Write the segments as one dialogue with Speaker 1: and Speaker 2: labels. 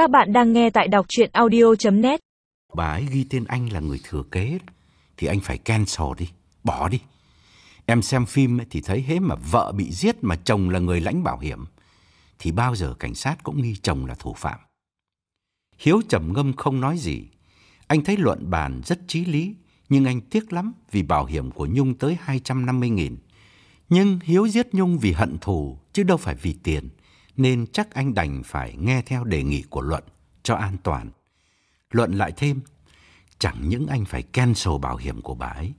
Speaker 1: Các bạn đang nghe tại đọc chuyện audio.net
Speaker 2: Bà ấy ghi tên anh là người thừa kế Thì anh phải cancel đi, Bỏ đi. Em xem phim thì thấy hế mà vợ bị giết Mà chồng là người lãnh bảo hiểm. Thì bao giờ cảnh sát cũng nghi chồng là thủ phạm. Hiếu trầm ngâm không nói gì. Anh thấy luận bàn rất trí lý, Nhưng anh tiếc lắm Vì bảo hiểm của Nhung tới 250.000 Nhưng Hiếu giết Nhung vì hận thù, Chứ đâu phải vì tiền nên chắc anh đành phải nghe theo đề nghị của Luận cho an toàn. Luận lại thêm, chẳng những anh phải cancel bảo hiểm của bà ấy,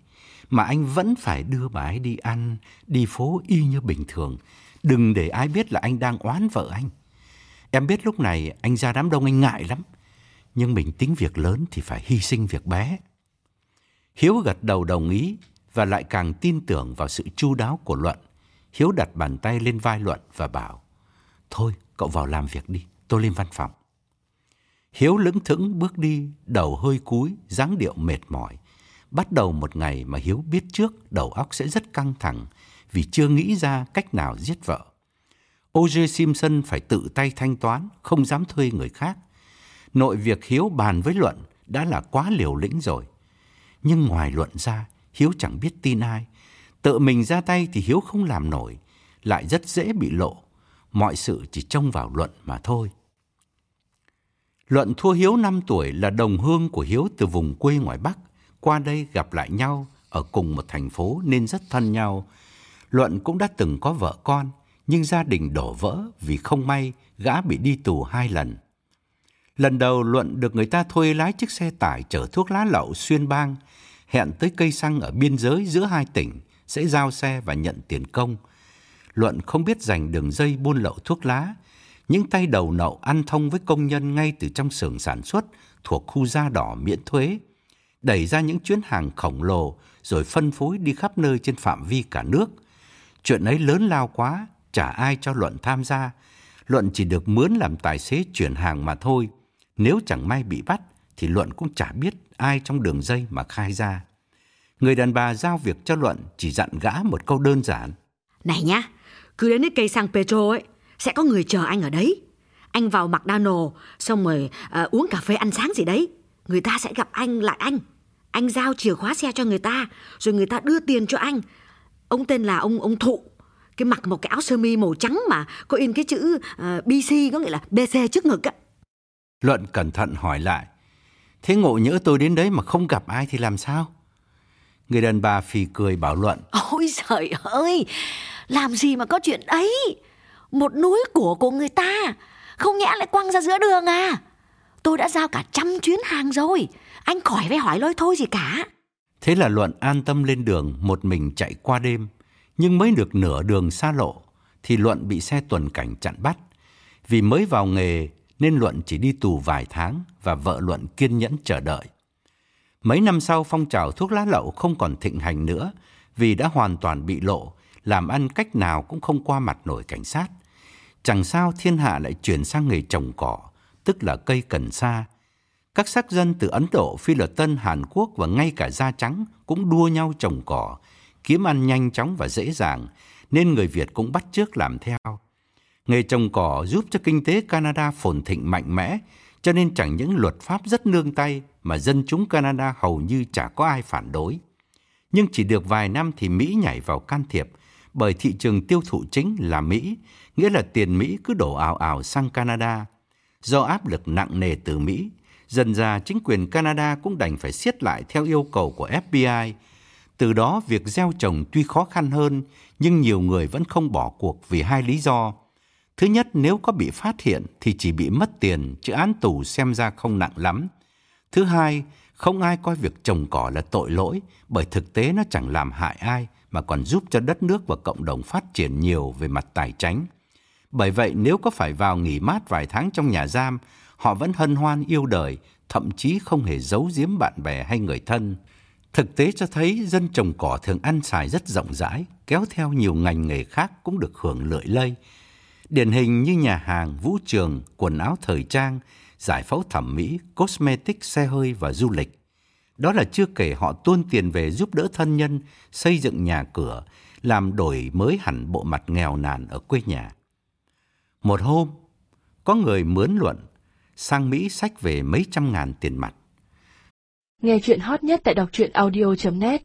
Speaker 2: mà anh vẫn phải đưa bà ấy đi ăn, đi phố y như bình thường. Đừng để ai biết là anh đang oán vợ anh. Em biết lúc này anh ra đám đông anh ngại lắm, nhưng mình tính việc lớn thì phải hy sinh việc bé. Hiếu gật đầu đồng ý và lại càng tin tưởng vào sự chu đáo của Luận. Hiếu đặt bàn tay lên vai Luận và bảo, Thôi, cậu vào làm việc đi, tôi lên văn phòng. Hiếu lững thững bước đi, đầu hơi cúi, dáng điệu mệt mỏi. Bắt đầu một ngày mà Hiếu biết trước đầu óc sẽ rất căng thẳng vì chưa nghĩ ra cách nào giết vợ. O.J. Simpson phải tự tay thanh toán, không dám thuê người khác. Nội việc Hiếu bàn với Luận đã là quá liều lĩnh rồi. Nhưng ngoài Luận ra, Hiếu chẳng biết tin ai. Tự mình ra tay thì Hiếu không làm nổi, lại rất dễ bị lộ mọi sự chỉ trông vào Luận mà thôi. Luận thua Hiếu 5 tuổi là đồng hương của Hiếu từ vùng quê ngoài Bắc, qua đây gặp lại nhau ở cùng một thành phố nên rất thân nhau. Luận cũng đã từng có vợ con, nhưng gia đình đổ vỡ vì không may gã bị đi tù hai lần. Lần đầu Luận được người ta thuê lái chiếc xe tải chở thuốc lá lậu xuyên bang, hẹn tới cây xăng ở biên giới giữa hai tỉnh, sẽ giao xe và nhận tiền công – Luận không biết giành đường dây buôn lậu thuốc lá. Những tay đầu nậu ăn thông với công nhân ngay từ trong xưởng sản xuất thuộc khu da đỏ miễn thuế. Đẩy ra những chuyến hàng khổng lồ rồi phân phối đi khắp nơi trên phạm vi cả nước. Chuyện ấy lớn lao quá, chả ai cho Luận tham gia. Luận chỉ được mướn làm tài xế chuyển hàng mà thôi. Nếu chẳng may bị bắt thì Luận cũng chả biết ai trong đường dây mà khai ra. Người đàn bà giao việc cho Luận chỉ dặn gã một câu đơn giản.
Speaker 3: Này nhá, cứ đến cái cây xăng Petro ấy, sẽ có người chờ anh ở đấy. Anh vào McDonald, xong rồi uh, uống cà phê ăn sáng gì đấy. Người ta sẽ gặp anh lại anh. Anh giao chìa khóa xe cho người ta, rồi người ta đưa tiền cho anh. Ông tên là ông ông Thụ. Cái mặc một cái áo sơ mi màu trắng mà có in cái chữ uh, ờ, BC có nghĩa là BC trước ngực á.
Speaker 2: Luận cẩn thận hỏi lại. Thế ngộ nhỡ tôi đến đấy mà không gặp ai thì làm sao? Người đàn bà phì cười bảo Luận.
Speaker 3: Ôi trời ơi, làm gì mà có chuyện ấy? Một núi của của người ta. Không nhẽ lại quăng ra giữa đường à? Tôi đã giao cả trăm chuyến hàng rồi. Anh khỏi phải hỏi lôi thôi gì cả.
Speaker 2: Thế là Luận an tâm lên đường, Một mình chạy qua đêm. Nhưng mới được nửa đường xa lộ, Thì Luận bị xe tuần cảnh chặn bắt. Vì mới vào nghề, Nên Luận chỉ đi tù vài tháng Và vợ Luận kiên nhẫn chờ đợi. Mấy năm sau, phong trào thuốc lá lậu không còn thịnh hành nữa, vì đã hoàn toàn bị lộ làm ăn cách nào cũng không qua mặt nổi cảnh sát. Chẳng sao thiên hạ lại chuyển sang nghề trồng cỏ, tức là cây cần sa. Các sắc dân từ Ấn Độ, Phi Luật Tân, Hàn Quốc và ngay cả da trắng cũng đua nhau trồng cỏ, kiếm ăn nhanh chóng và dễ dàng, nên người Việt cũng bắt chước làm theo. Nghề trồng cỏ giúp cho kinh tế Canada phồn thịnh mạnh mẽ, cho nên chẳng những luật pháp rất nương tay mà dân chúng Canada hầu như chả có ai phản đối. Nhưng chỉ được vài năm thì Mỹ nhảy vào can thiệp, bởi thị trường tiêu thụ chính là Mỹ, nghĩa là tiền Mỹ cứ đổ ảo ảo sang Canada. Do áp lực nặng nề từ Mỹ, dần ra chính quyền Canada cũng đành phải siết lại theo yêu cầu của FBI. Từ đó việc gieo trồng tuy khó khăn hơn, nhưng nhiều người vẫn không bỏ cuộc vì hai lý do. Thứ nhất, nếu có bị phát hiện thì chỉ bị mất tiền, chứ án tù xem ra không nặng lắm. Thứ hai, không ai coi việc trồng cỏ là tội lỗi, bởi thực tế nó chẳng làm hại ai, mà còn giúp cho đất nước và cộng đồng phát triển nhiều về mặt tài chính. Bởi vậy nếu có phải vào nghỉ mát vài tháng trong nhà giam, họ vẫn hân hoan yêu đời, thậm chí không hề giấu giếm bạn bè hay người thân. Thực tế cho thấy dân trồng cỏ thường ăn xài rất rộng rãi, kéo theo nhiều ngành nghề khác cũng được hưởng lợi lây. Điển hình như nhà hàng, vũ trường, quần áo thời trang, giải phẫu thẩm mỹ, cosmetic, xe hơi và du lịch. Đó là chưa kể họ tuôn tiền về giúp đỡ thân nhân, xây dựng nhà cửa, làm đổi mới hẳn bộ mặt nghèo nàn ở quê nhà. Một hôm, có người mướn luận, sang Mỹ sách về mấy trăm ngàn tiền mặt.
Speaker 1: Nghe chuyện hot nhất tại đọc truyện audio.net